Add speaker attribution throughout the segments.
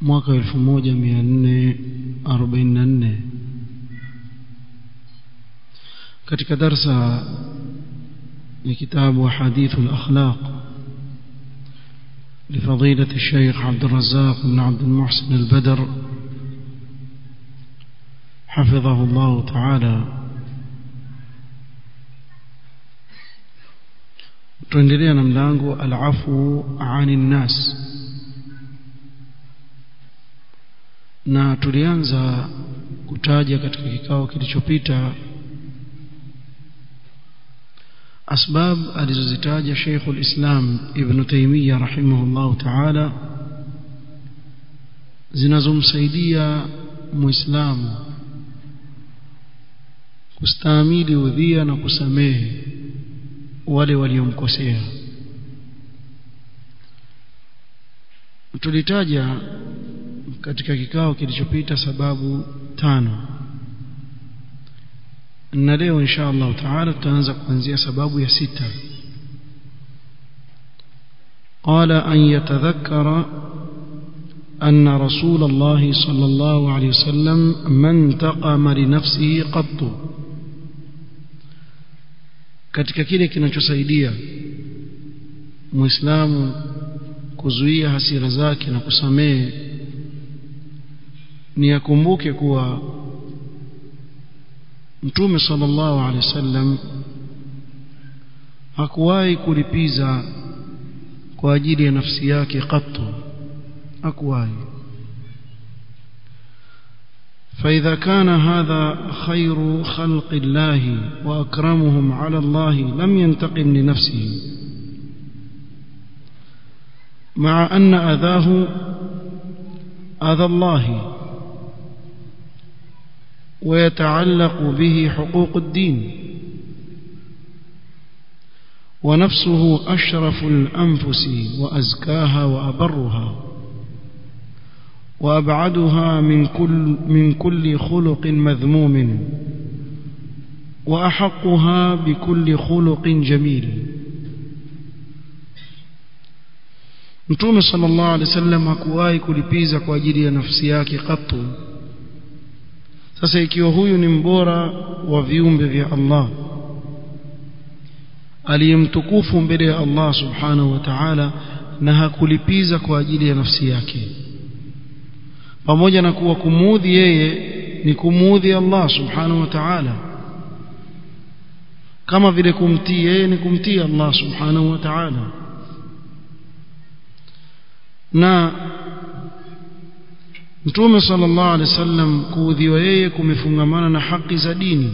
Speaker 1: mwaka 1444 katika darsa ya kitabu hadithu al-akhlaq لفضيلة الشيخ عبد الرزاق بن عبد المحسن البدر حفظه الله تعالى tuendelea na mlango alafu ani na tulianza kutaja katika kikao kilichopita asbab alizozitaja Sheikh ulislam Ibn Taymiyyah rahimahullah ta'ala zinazomsaidia muislamu kustahimili udhia na kusamehe wale waliomkosea. Tulitaja katika kikao kilichopita sababu tano na leo insha Allah taala tutaanza kuanzia sababu ya sita قال أن يتذكر أن رسول الله صلى الله عليه وسلم ما انتقم لنفسه قط katika kile kinachosaidia muislamu kuzuia hasira zake na kusamehe ni akumbuke kuwa mtume sallallahu alaihi wasallam hakuwahi kulipiza kwa ajili ya nafsi yake katu hakuwahi فإذا كان هذا خير خلق الله وأكرمهم على الله لم ينتقم لنفسه مع أن أذاه أذى الله ويتعلق به حقوق الدين ونفسه أشرف الأنفس وأزكاها وأبرها وأبعدها من كل, من كل خلق مذموم وأحقها بكل خلق جميل alaihi wasallam hakuwahi kulipiza kwa ajili ya nafsi yake katu. Sasa ikiwa huyu ni mbora wa viumbe vya Allah aliyemtukufu mbele ya Allah subhanahu wa ta'ala na hakulipiza kwa ajili ya nafsi yake pamoja na kuwa kumuudhi yeye ni kumuudhi Allah subhanahu wa ta'ala kama vile kumtii yeye ni kumtii Allah subhanahu wa ta'ala. Na Mtume sallallahu alaihi wasallam kuudhiwa yeye kumefungamana na haki za dini.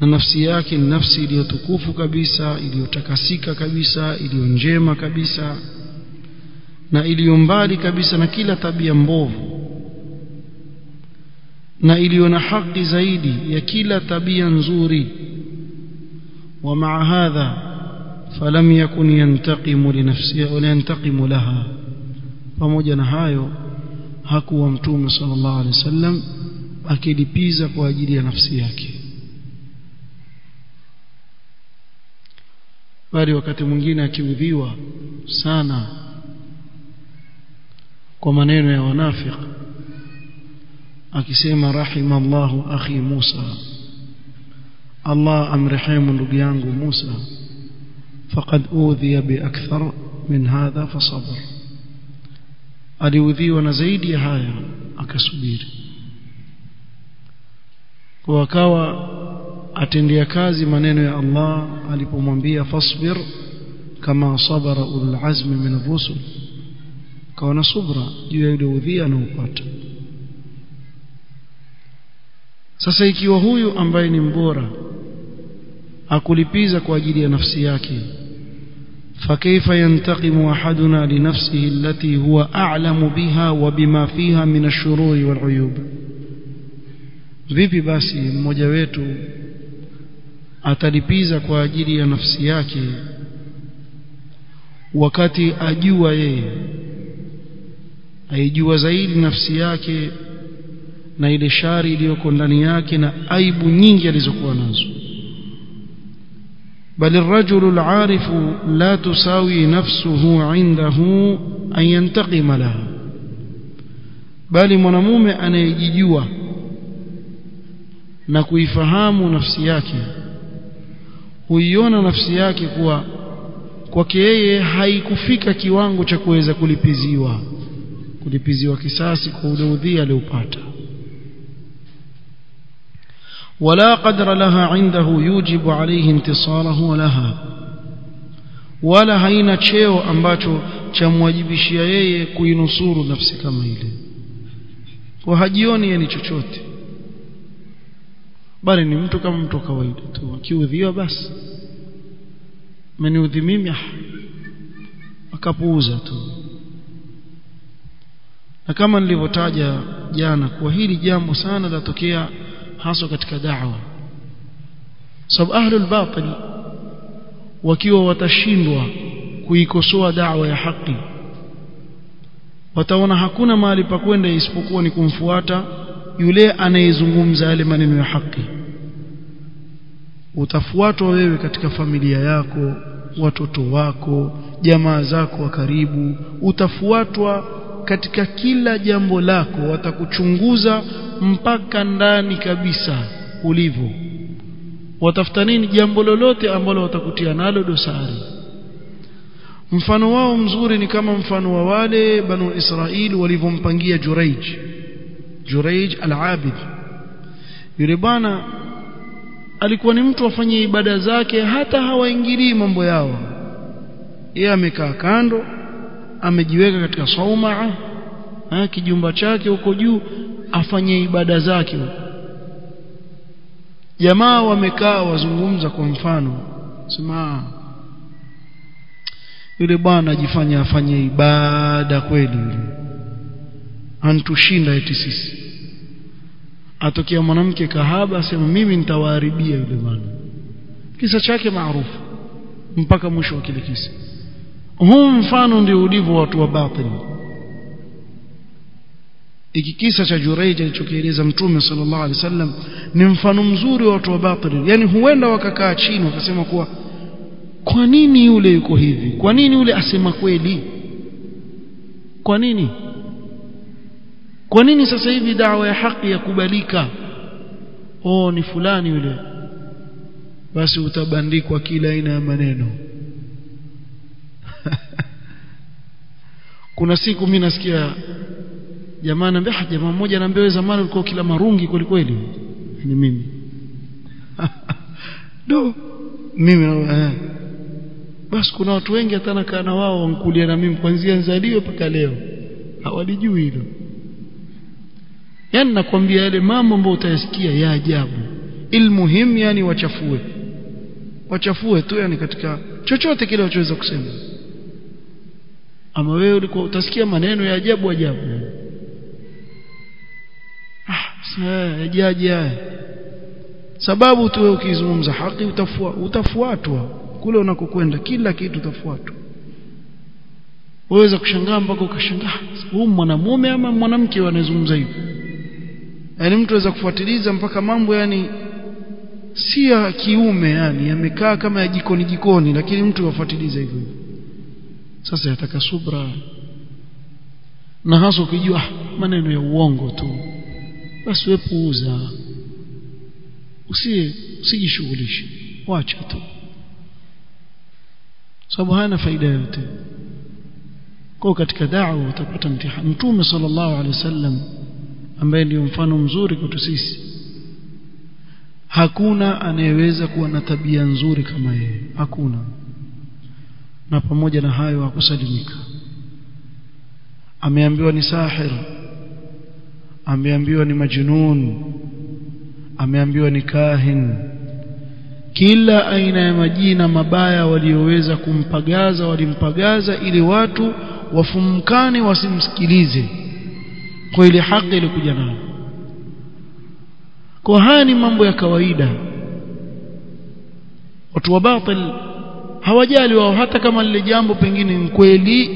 Speaker 1: Na nafsi yake ni nafsi iliyotukufu kabisa iliyotakasika kabisa iliyo njema kabisa na iliyo mbali kabisa na kila tabia mbovu. Na iliyo na haki zaidi ya kila tabia nzuri. Wa maa hadha falam yakun yantaqimu li nafsihi wala yantaqimu laha pamoja na hayo hakuwa mtume sallallahu alaihi wasallam akilipiza kwa ajili ya nafsi yake. Bali wakati mwingine akiudhiwa sana kwa maneno ya wanafiq akisema rahimallahu akhi Musa. Allah amrehemu ndugu yangu Musa. Faqad udhiya bi akthar min hadha fasabar aliudhiwa na zaidi ya haya akasubiri. Kwa akawa atendea kazi maneno ya Allah alipomwambia fasbir kama sabara ulul azmi min ar-rusul. Kawa na subra juu ya yule udhia anaopata. Sasa ikiwa huyu ambaye ni mbora akulipiza kwa ajili ya nafsi yake فكيف ينتقم أحدنا لنفسه التي هو أعلم بها وبما فيها من الشرور والعيوب vipi basi mmoja wetu atalipiza kwa ajili ya nafsi yake wakati ajua yeye aijua zaidi nafsi yake na ile shari iliyoko ndani yake na aibu nyingi alizokuwa nazo بل الرجل العارف لا تساوي نفسه عنده أن ينتقم لها bali mwanamume anayejijua na kuifahamu nafsi yake huiona nafsi yake kuwa kwake yeye haikufika kiwango cha kuweza kulipiziwa kulipiziwa kisasi kwa ule udhia aliopata ولا قدر لها عنده يوجب عليه انتصاره لها wala haina cheo ambacho chamwajibishia yeye kuinusuru nafsi kama ile kwa hajioni yeye ni chochote bali ni mtu kama mtu kawaida tu akiudhiwa basi ameniudhi mimi akapuuza tu na kama nilivyotaja jana kuwa hili jambo sana latokea haswa katika da'wa. Sababu ahlul batil wakiwa watashindwa kuikosoa da'wa ya haki wataona hakuna mahali pa kwenda isipokuwa ni kumfuata yule anayezungumza yale maneno ya haki. Utafuatwa wewe katika familia yako watoto wako jamaa zako wa karibu utafuatwa katika kila jambo lako watakuchunguza mpaka ndani kabisa ulivyo watafuta nini jambo lolote ambalo watakutia nalo dosari? Mfano wao mzuri ni kama mfano wa wale banu Israeli walivyompangia Juraij Juraij al-Abid. Yule bwana alikuwa ni mtu afanye ibada zake hata hawaingilii mambo yao. Yeye amekaa kando amejiweka katika saumaa kijumba chake huko juu afanye ibada zake jamaa wamekaa wazungumza kwa mfano sema yule bwana ajifanye afanye ibada kweli yule. Antushinda eti sisi. Atokea mwanamke kahaba asema mimi nitawaharibia yule bwana. Kisa chake maarufu mpaka mwisho wa kile kisa huu mfano ndio ulivyo watu wa batili iki kisa cha Juraij alichokieleza Mtume sallallahu alaihi wasallam ni mfano mzuri wa watu wa batili yani huenda wakakaa chini wakasema kuwa kwa nini yule yuko hivi? Kwa nini yule asema kweli? Kwa nini? Kwa nini sasa hivi dawa ya haki yakubalika? Oh ni fulani yule. Basi utabandikwa kila aina ya maneno kuna siku mimi nasikia jamaa anambia jamaa mmoja anambia zamani ulikuwa kila marungi kweli kweli? Ni mimi. Do mimi eh. Basi kuna watu wengi hata nakaa na wao wankulia na mimi kuanzia nzalio mpaka leo. Hawalijui hilo. Yani nakwambia yale mambo ambayo utayasikia ya ajabu. Ilmuhim yani wachafue. Wachafue tu yani katika chochote kile wachoweza kusema ama wewe ulikuwa utasikia maneno ya ajabu ajabu. Ah ajaje haya. Sababu tu ukizungumza haki utafua, utafuatwa kule unakokwenda kila kitu utafuatwa. Waweza kushangaa mpaka ukashangaa huyu mwanamume ama mwanamke wanazungumza hivi? Yani mtu aweza kufuatiliza mpaka mambo yani si ya kiume yani yamekaa kama ya jikoni jikoni lakini mtu wafuatiliza hivyo sasa yataka subra. Na hasa ukijua maneno ya uongo tu. Basi wepuuza puuza. Usi usijishughulishe. Wacha tu. Sababu hana faida yote kwa katika da'wa utapata mtihani. Mtume sallallahu alaihi wasallam ambaye ndio mfano mzuri kwetu sisi hakuna anayeweza kuwa na tabia nzuri kama yeye. Hakuna na pamoja na hayo hakusalimika. Ameambiwa ni sahir ameambiwa ni majnun ameambiwa ni kahin. Kila aina ya majina mabaya walioweza kumpagaza walimpagaza ili watu wafumkane wasimsikilize. Kwa ile haki ilikuja nayo. Kwa haya ni mambo ya kawaida. Watu wa batil hawajali wao hata kama lile jambo pengine ni kweli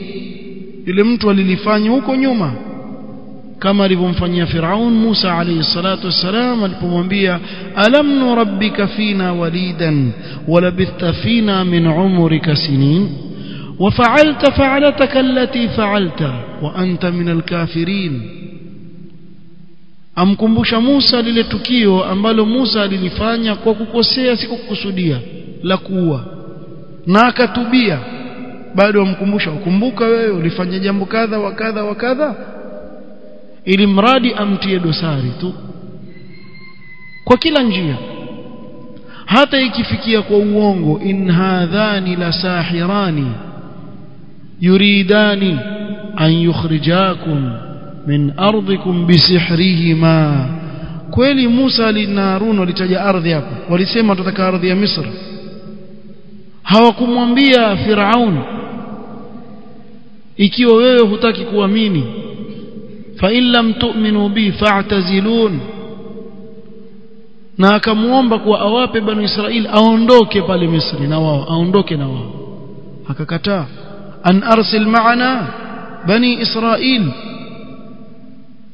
Speaker 1: yule mtu alilifanya huko nyuma kama alivyomfanyia Firaun Musa alayhi salatu wassalam alipomwambia alam nurabbika fina walidan walabitha fina min umrika sinin وفعلت فعلتك التي فعلت وأنت من الكافرين amkumbusha Musa lile tukio ambalo Musa alilifanya kwa kukosea si kukusudia la kuua na akatubia. Bado amkumbusha ukumbuka wewe ulifanya jambo kadha wa kadha wa kadha. Ili mradi amtie dosari tu. Kwa kila njia. Hata ikifikia kwa uongo in hadhani la sahirani yuridani an yukhrijakum min ardikum bisihrihima kweli Musa na Harun walitaja ardhi hapo walisema tutataka ardhi ya Misri hawakumwambia Firaun ikiwa wewe hutaki kuamini fa illam tu'minu bi fa'tazilun na akamuomba kuwa awape banu Israeli aondoke pale Misri na wao aondoke na wao. Akakataa an arsil ma'ana bani Israil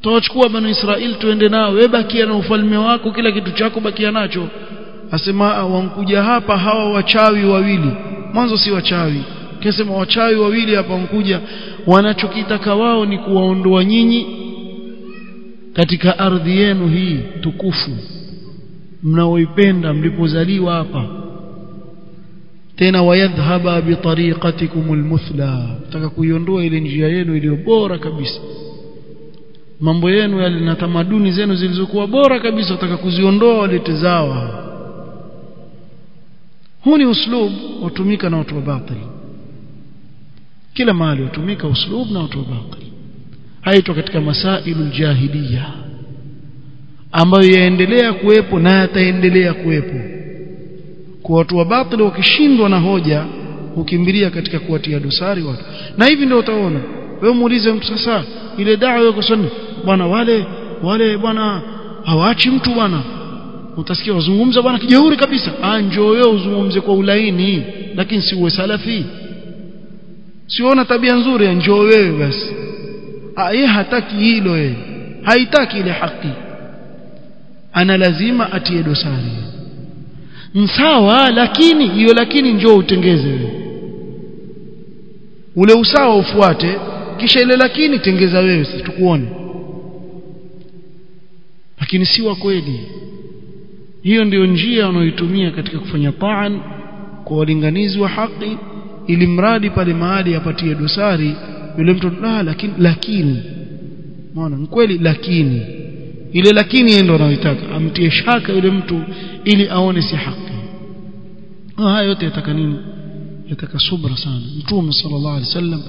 Speaker 1: tuwachukua banu Israil tuende nao wewe bakia na ufalme wako kila kitu chako bakia nacho asema wankuja hapa hawa wachawi wawili. Mwanzo si wachawi. Kesema wachawi wawili hapa wankuja wanachokitaka wao ni kuwaondoa nyinyi katika ardhi yenu hii tukufu mnaoipenda mlipozaliwa hapa. Tena wayadhhaba bitariqatikum almuthla. Taka kuiondoa ile njia yenu iliyo bora kabisa. Mambo yenu yale na tamaduni zenu zilizokuwa bora kabisa wataka kuziondoa walete zao huu ni uslub utumika na watu wa batil. Kila mahali utumika uslub na watu wa batili haitwa katika masailu jahiliya ambayo yaendelea kuwepo na yataendelea kuwepo. Kwa watu wa batili wakishindwa na hoja hukimbilia katika kuwatia dosari watu. Na hivi ndio utaona. Wewe muulize mtu sasa ile dawa yako sunna bwana wale wale bwana hawaachi mtu bwana utasikia wazungumza bwana kijeuri kabisa. Ah njoo wewe uzungumze kwa ulaini lakini si uwe salafi. Siona tabia nzuri ya njoo wewe basi. Ah hataki hilo yeye. Haitaki ile haki. Ana lazima atie dosari. Msawa lakini hiyo lakini njoo utengeze wewe. Ule usawa ufuate kisha ile lakini tengeza wewe tukuone. Lakini si wa kweli hiyo ndiyo njia wanaoitumia katika kufanya taan kwa walinganizi wa haki ili mradi pale mahali apatie dosari yule mtu la lakini lakini. Maana ni kweli lakini. Ile lakini yeye ndo anaoitaka amtie shaka yule mtu ili aone si haki. Haya yote yataka nini? Yataka subra sana. Mtume sallallahu alaihi wasallam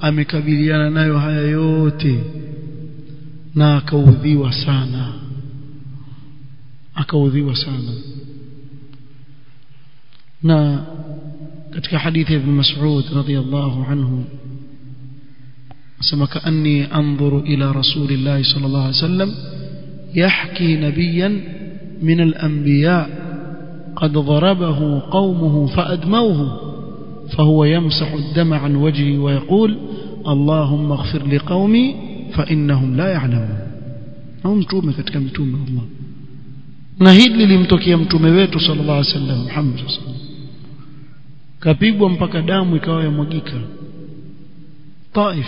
Speaker 1: amekabiliana nayo haya yote na akaudhiwa sana akaudhiwa sana na katika hadithi ya Ibn Mas'ud radhiyallahu anhu asema kaanni anzuru ila rasulillahi sallallahu alaihi wasallam يحكي نبيا من الأنبياء قد ضربه قومه فأدموه فهو يمسح الدم عن وجهه ويقول اللهم اغفر لقومي فإنهم لا يعلمون هم متومه katika mtume Allah na hili lilimtokea mtume wetu sallallahu alaihi wasallam Muhammad kapigwa mpaka damu ikawa yamwagika. Taif.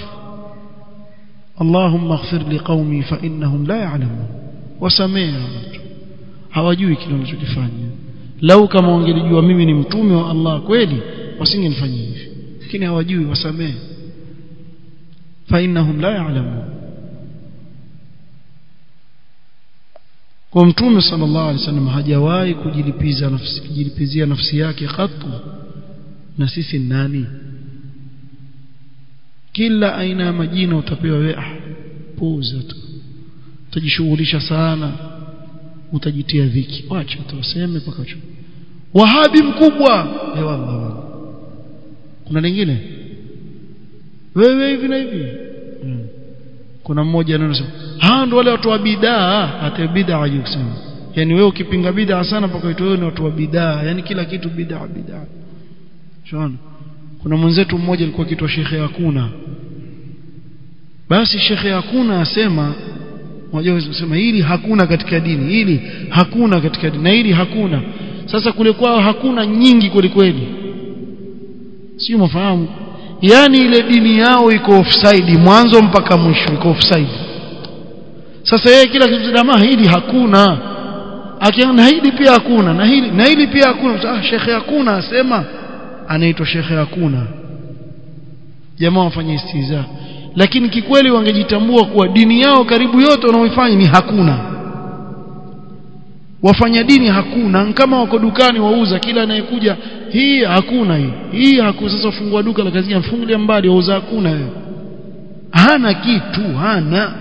Speaker 1: Allahumma ighfir liqaumi fa innahum la ya'lamun. Wasamea watu. Hawajui kile wanachokifanya. Lau kama wangelijua mimi ni mtume wa Allah kweli wasingenifanyia hivi. Lakini hawajui wasamee fa innahum la ya'lamun. Kwa mtume sallallahu alaihi wasallam hajawahi kujilipiza nafsi kujilipizia nafsi yake khatu na sisi nani? Kila aina ya majina utapewa wewe. Ah puuza tu. Utajishughulisha sana. Utajitia dhiki. Wacha tuseme kwa kacho wahabi mkubwa. Eh Allah kuna lingine? Wewe hivi na hivi? Hmm. kuna mmoja anasema hao ndio wale watu wa bidaa hata bidaa yusema yani wewe ukipinga bidaa sana mpaka uitwe wewe ni watu wa bidaa yani kila kitu bidaa bidaa shona kuna mwenzetu mmoja alikuwa kitwa shekhe hakuna basi shekhe hakuna asema unajua kusema hili hakuna katika dini hili hakuna katika dini na hili hakuna. Sasa kule kwao hakuna nyingi kweli kweli. Sio mafahamu. Yani ile dini yao iko offside mwanzo mpaka mwisho iko offside sasa yeye kila kitu damaa hili hakuna. Akiona hili pia hakuna. Na hili na hili pia hakuna. Ah shekhe hakuna asema anaitwa shekhe hakuna. Jamaa wafanye istiza. Lakini kikweli wangejitambua kuwa dini yao karibu yote wanaoifanya ni hakuna. Wafanya dini hakuna. Kama wako dukani wauza kila anayekuja hii hakuna hii. Hii hakuna sasa fungua duka la kazi mfungulia mbali wauza hakuna. Hana kitu hana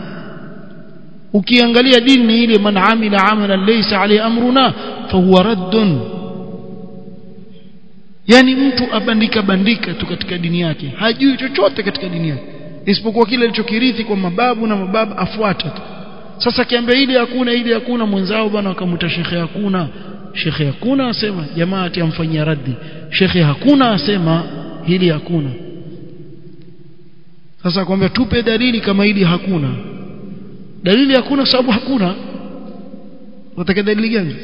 Speaker 1: ukiangalia dini ni ile man amila amalan laysa alayhi amruna fahuwa raddun. Yani mtu abandika bandika tu katika dini yake hajui chochote katika dini yake isipokuwa kile alichokirithi kwa mababu na mababu afuata tu. Sasa kiambia ile hakuna ile hakuna mwenzao bwana akamuta shekhe hakuna. Shekhe hakuna asema jamaa ati amfanyia raddi. Shekhe hakuna asema hili hakuna. Sasa akwambia tupe dalili kama hili hakuna dalili hakuna sababu hakuna. Unataka dalili gani?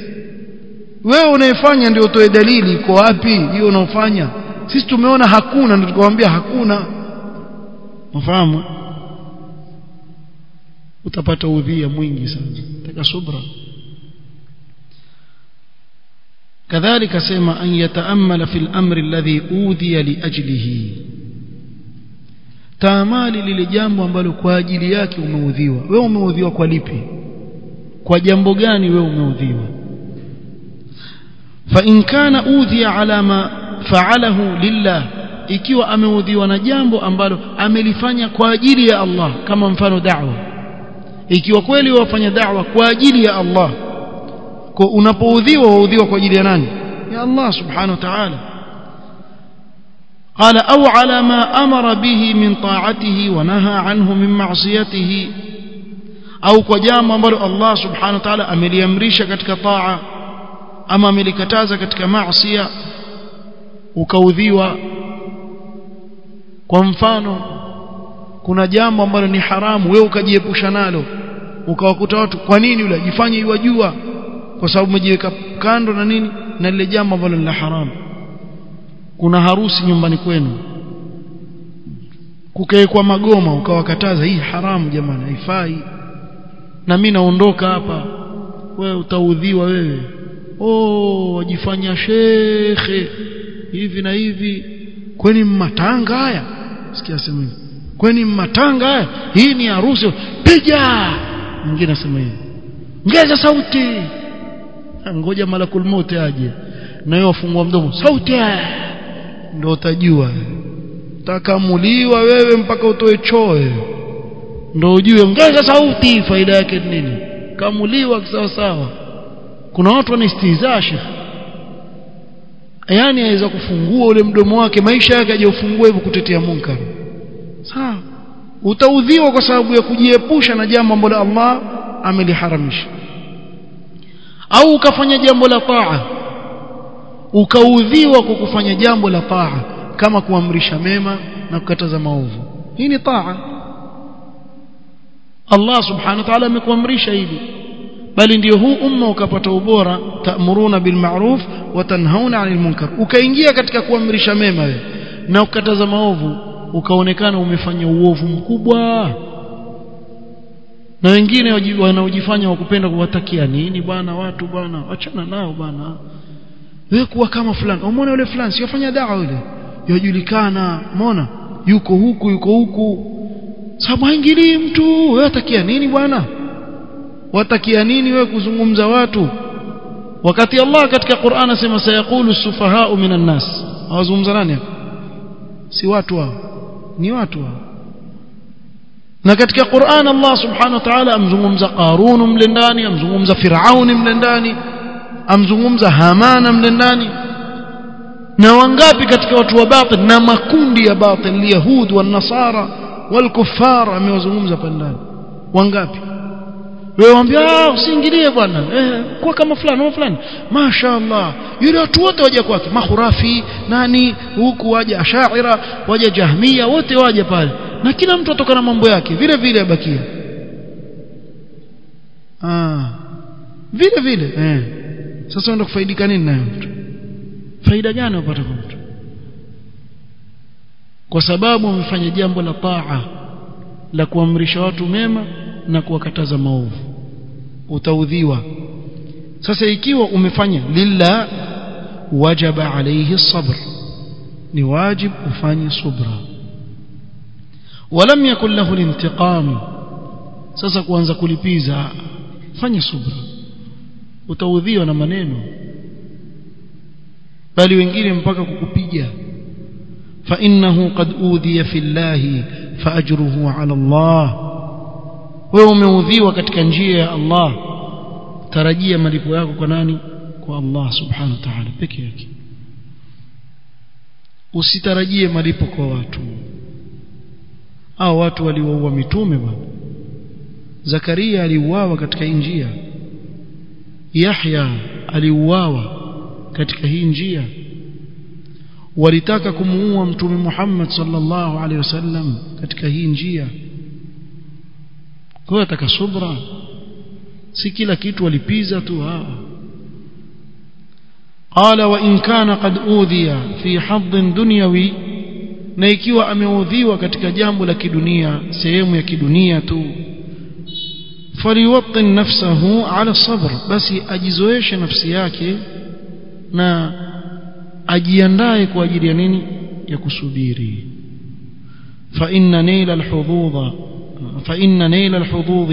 Speaker 1: Wewe unaifanya ndio utoe dalili iko wapi? Hiyo unaofanya. Sisi tumeona hakuna ndio tukamwambia hakuna. Unafahamu? Utapata udhia mwingi sana. Taka subra. Kadhalika sema an yataamala fil amri alladhi udhiya li ajlihi taamali lile jambo ambalo kwa ajili yake umeudhiwa. Wewe umeudhiwa kwa lipi? Kwa jambo gani wewe umeudhiwa? Fa in kana udhiya ala ma fa'alahu lillah ikiwa ameudhiwa na jambo ambalo amelifanya kwa ajili ya Allah kama mfano da'wa. Ikiwa kweli wafanya da'wa kwa ajili ya Allah kwa unapoudhiwa waudhiwa kwa ajili ya nani? Ya Allah subhanahu wa ta'ala قال أو على ما أمر به من طاعته ونهى عنه من معصيته أو كجام أمر الله سبحانه وتعالى أمليامريش كتك طاعة أما أمليكتاز كتك معصية ukaudhiwa kwa mfano kuna jambo ambalo ni haramu wewe ukajiepusha nalo ukawakuta watu kwa nini yule jifanye iwajua kwa sababu umejiweka kando na nini na lile jambo ambalo ni la haramu kuna harusi nyumbani kwenu. Kukaekwa magoma ukawakataza. Hii haramu jamani haifai. Na mimi naondoka hapa. Wewe utaudhiwa wewe. Oh wajifanya shekhe. Hivi na hivi. Kweni mmatanga haya. Sikia sema hivi. Kweni mmatanga haya. Hii ni harusi. Piga! Mwingine asema hivi. Ngeza sauti. Ngoja malakul mote aje. Na yeye afungua mdomo. Sauti ndio utajua. Takamuliwa wewe mpaka utoe choe. Ndio ujue. Ongeza sauti. Faida yake nini? Kamuliwa sawa sawa kuna watu wanastihzaa shekh yani aweza kufungua ule mdomo wake. Maisha yake aje ufungua hivyo kutetea munkar. Sawa. Utaudhiwa kwa sababu ya kujiepusha na jambo ambalo Allah ameliharamisha. Au ukafanya jambo la taa ukaudhiwa kwa kufanya jambo la taa kama kuamrisha mema na kukataza maovu. Hii ni taa. Allah subhanahu wa ta'ala amekuamrisha hivi. Bali ndio huu umma ukapata ubora ta'muruna bil ma'ruf wa tanhauna 'anil munkar. Ukaingia katika kuamrisha mema we na kukataza maovu ukaonekana umefanya uovu mkubwa. Na wengine wanaojifanya wakupenda kuwatakia nini? Bwana watu bwana achana nao bwana wewe kuwa kama fulani. Umeona yule fulani? Siofanya dawa yule? Yajulikana umeona? Yuko huku yuko huku. Sababu haingilii mtu. Wewe atakia nini bwana? Watakia nini wewe kuzungumza watu? Wakati Allah katika Qur'an asema sayaqulu sufahau minan nas. Hawazungumza nani si watu hao. Ni watu hao. Na katika Qur'an Allah subhanahu wa ta'ala amzungumza Qarun mle ndani amzungumza Firaun mle ndani amzungumza hamana mle ndani. Na wangapi katika watu wa batil na makundi ya batil yahud wa nasara wal kufara amewazungumza pale ndani. Wangapi? Wewe waambia ah usiingilie bwana. Eh kwa kama fulani kama fulani. Mashaallah yule watu wote waje kwake. Mahurafi nani huku waje ashaira waje jahmia wote waje pale. Na kila mtu atoka na mambo yake. Vile vile abakia. Ah. Vile vile. Eh sasa unaenda kufaidika nini nayo mtu? Faida gani unapata kwa mtu? Kwa sababu umefanya jambo la taa la kuamrisha watu mema na kuwakataza maovu. Utaudhiwa. Sasa ikiwa umefanya lilla wajaba alayhi sabr. Ni wajib ufanye subra. Walam yakun lahu intiqam sasa kuanza kulipiza fanye subra utaudhiwa na maneno. Bali wengine mpaka kukupiga. Fa innahu qad udhiya fillahi fa ajruhu ala Allah. Wewe umeudhiwa katika njia ya Allah. Tarajia malipo yako kwa nani? Kwa Allah subhanahu wa ta'ala peke yake. Usitarajie malipo kwa watu. Au watu waliwaua mitume bwana. Zakaria aliuawa katika njia Yahya aliuawa katika hii njia walitaka kumuua mtume Muhammad sallallahu alaihi wasallam katika hii njia kwa ataka subra si kila kitu walipiza tu haa قال وإن كان قد أوذي في حظ دنيوي na ikiwa ameudhiwa katika jambo la kidunia sehemu ya kidunia tu فليوطن نفسه على الصبر. بس اجزويش نفسي yake نا أجيانداي kwa ajili ya nini ya kusubiri فإن نيل الحظوظ فإن نيل الحظوظ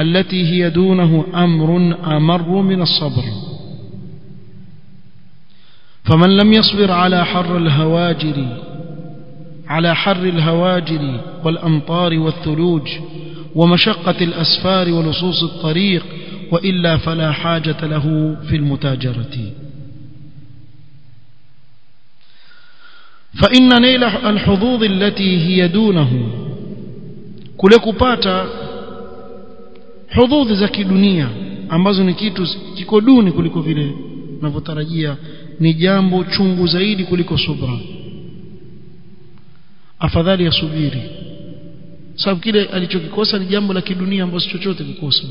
Speaker 1: التي هي دونه أمر أمر من الصبر. فمن لم يصبر على حر الهواجر على حر الهواجر والأمطار والثلوج ومشقة الأسفار ولصوص الطريق وإلا فلا حاجة له في المتاجرة فإن نيل الحظوظ التي هي دونه kule kupata hudhudhi za kidunia ambazo ni kitu kiko duni kuliko vile unavyotarajia ni jambo chungu zaidi kuliko subra afadhali asubiri sababu kile alichokikosa ni jambo la kidunia ambacho chochote kukosa.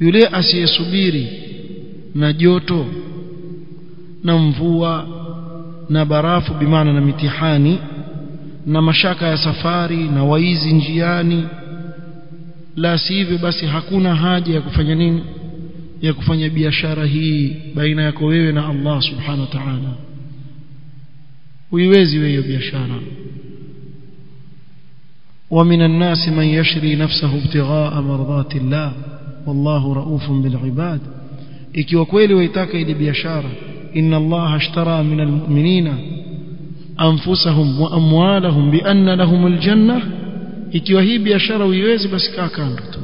Speaker 1: Yule asiyesubiri na joto na mvua na barafu bimaana na mitihani na mashaka ya safari na waizi njiani la sivyo basi hakuna haja ya kufanya nini? Ya kufanya biashara hii baina yako wewe na Allah subhanahu wa ta'ala. Uiwezi wewe biashara ومن الناس من يشري نفسه ابتغاء مرضات الله والله رؤوف بالعباد. إكي وكويل ويتاك إلي بيشارة إن الله اشترى من المؤمنين أنفسهم وأموالهم بأن لهم الجنة إكي وهي بيشارة ويوزي بس كا كان رتو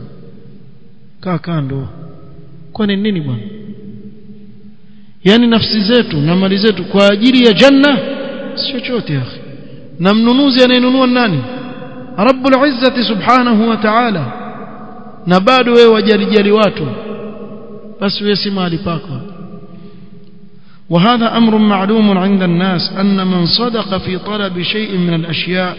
Speaker 1: كا كان رو كون النيني بان يعني نفسي زيتو نمالي زيتو كواجيري يا جنة سيوتي يا أخي نمنونوزي أنا ننوان ناني رب العزة سبحانه وتعالى. Ta'ala na bado wewe wajarijali watu basi wewe si mali pako وهذا أمر معلوم عند الناس أن من صدق في طلب شيء من الأشياء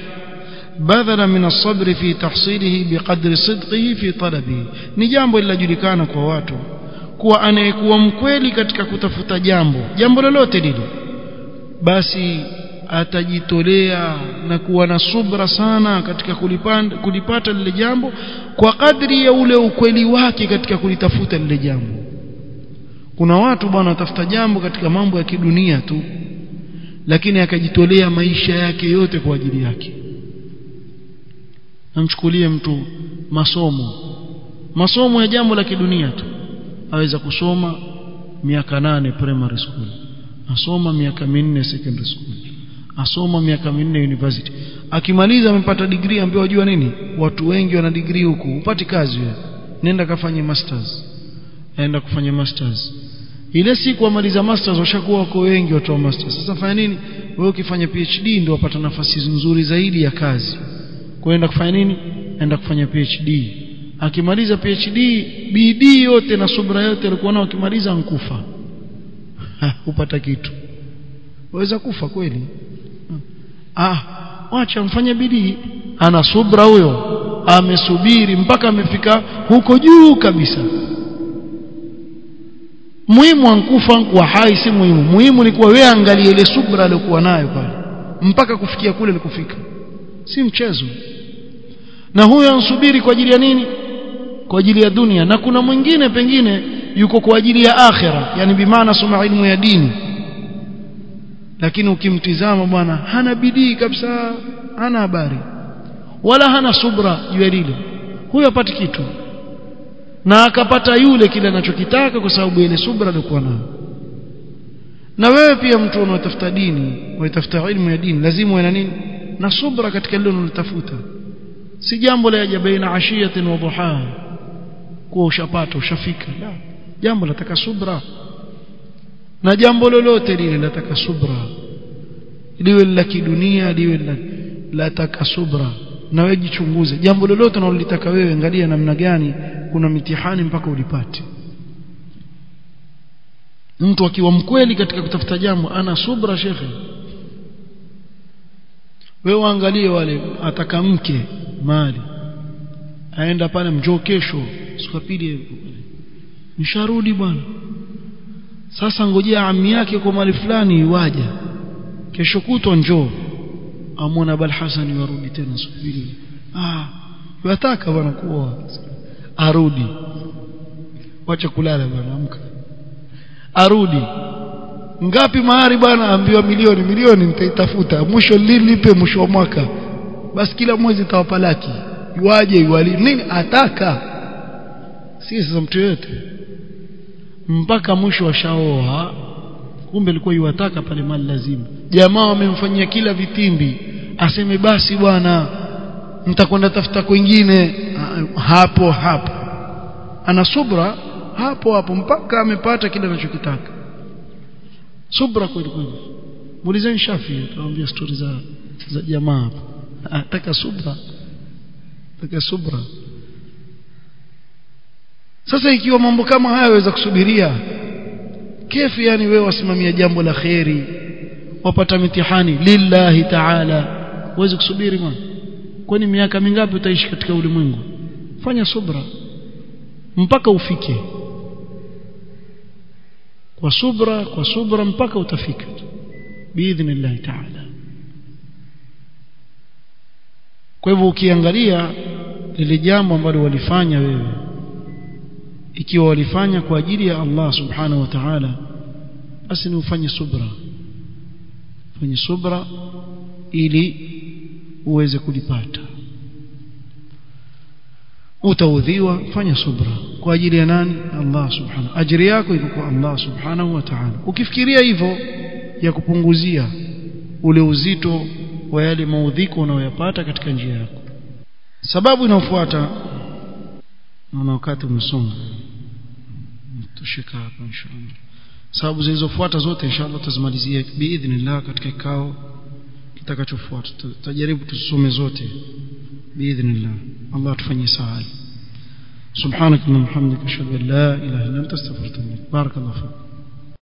Speaker 1: بذل من الصبر في تحصيله بقدر صدقه في طلبه. نجامب إلا جريكان قواته كوا أنا يكوى مكويل كتك كتفت جامب جامب لولو تدل باسي atajitolea na kuwa na subra sana katika kulipanda, kulipata lile jambo kwa kadri ya ule ukweli wake katika kulitafuta lile jambo. Kuna watu bwana watafuta jambo katika mambo ya kidunia tu lakini akajitolea maisha yake yote kwa ajili yake. Namchukulie mtu masomo. Masomo ya jambo la kidunia tu. Aweza kusoma miaka nane primary school. Asoma miaka minne secondary school asoma miaka minne university. Akimaliza amepata degree ambaye wajua nini? Watu wengi wana degree huku. Upati kazi wewe. Nenda kafanye masters. Aenda kufanya masters. Ile siku amaliza masters washakuwa wako wengi watu wa masters. Sasa fanya nini? Wewe ukifanya PhD ndio wapata nafasi nzuri zaidi ya kazi. Kwenda kufanya nini? Aenda kufanya PhD akimaliza PhD bidii yote na subra yote alikuwa nao akimaliza ankufa upata kitu. Waweza kufa kweli ah wacha mfanye bidii. Ana subra huyo. Amesubiri mpaka amefika huko juu kabisa. Muhimu ankufa kuwa hai si muhimu. Muhimu ni kuwa wewe angalie ile subra aliyokuwa nayo pale. Mpaka kufikia kule alikofika. Si mchezo. Na huyo ansubiri kwa ajili ya nini? Kwa ajili ya dunia. Na kuna mwingine pengine yuko kwa ajili ya akhira yani bimaana soma ilmu ya dini lakini ukimtizama bwana hana bidii kabisa hana habari wala hana subra juu ya lile. Huyo apati kitu. Na akapata yule kile anachokitaka kwa sababu ile subra alikuwa nayo. Na wewe pia mtu unaotafuta dini unaotafuta elimu ya dini lazima uwe na nini? Na subra katika lile unalotafuta si jambo la ajabu baina ashiyatin wa duha. Kuwa ushapata ushafika. La jambo lataka subra na jambo lolote lile lataka subra. Liwe la kidunia liwe la lataka subra. Na wewe jichunguze jambo lolote unalolitaka wewe angalia namna gani kuna mitihani mpaka ulipate. Mtu akiwa mkweli katika kutafuta jambo ana subra shekhe. Wewe waangalie wale ataka mke mali. Aenda pale mjoo kesho siku pili nisharudi bwana sasa ngojea ami yake kwa mali fulani iwaja kesho kutwa njoo. Amwona bal hasan warudi tena subiri ah yataka bwana kuoa. Arudi. Wacha kulala bwana amka. Arudi. Ngapi mahari bwana ambiwa milioni milioni nitaitafuta. Mwisho lilipe mwisho wa mwaka. Basi kila mwezi tawapalaki iwaje iwali nini? Ataka. Si sasa mtu yote mpaka mwisho washaoa kumbe alikuwa yuwataka pale mali lazima. Jamaa wamemfanyia kila vitimbi. Aseme basi bwana nitakwenda tafuta kwingine. Hapo hapo. Ana subra hapo hapo mpaka amepata kile anachokitaka. Subra kweli kweli. Muulizeni Shafi tuambia stori za za jamaa. Hapo ataka subra. Ataka subra sasa ikiwa mambo kama haya waweza kusubiria kefu yani wewe wasimamia jambo la kheri wapata mitihani? Lillahi ta'ala. Uweze kusubiri mwana. Kwani miaka mingapi utaishi katika ulimwengu? Fanya subra. Mpaka ufike. Kwa subra kwa subra mpaka utafika. Biidhnillah ta'ala. Kwa hivyo ukiangalia lile jambo ambalo walifanya wewe ikiwa walifanya kwa ajili ya Allah subhanahu wa ta'ala basi ni ufanye subra. Fanye subra ili uweze kulipata. Utaudhiwa fanya subra. Kwa ajili ya nani? Allah subhanahu ajili yako iko kwa Allah subhanahu wa ta'ala. Ukifikiria hivyo ya kupunguzia ule uzito wa yale maudhiko unayoyapata katika njia yako. Sababu inayofuata naona wakati umesonga. Tushika hapa inshallah. Sababu zilizofuata zote inshallah tutazimalizia biidhnillah katika kikao kitakachofuata. Tutajaribu tusome zote biidhnillah. Allah atufanyie sahali. Subhanak allahumma hamdika ashhadu an la ilaha illa anta astaghfiruka wa atubu ilaik